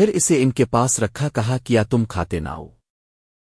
پھر اسے ان کے پاس رکھا کہا کیا تم کھاتے نہ ہو۔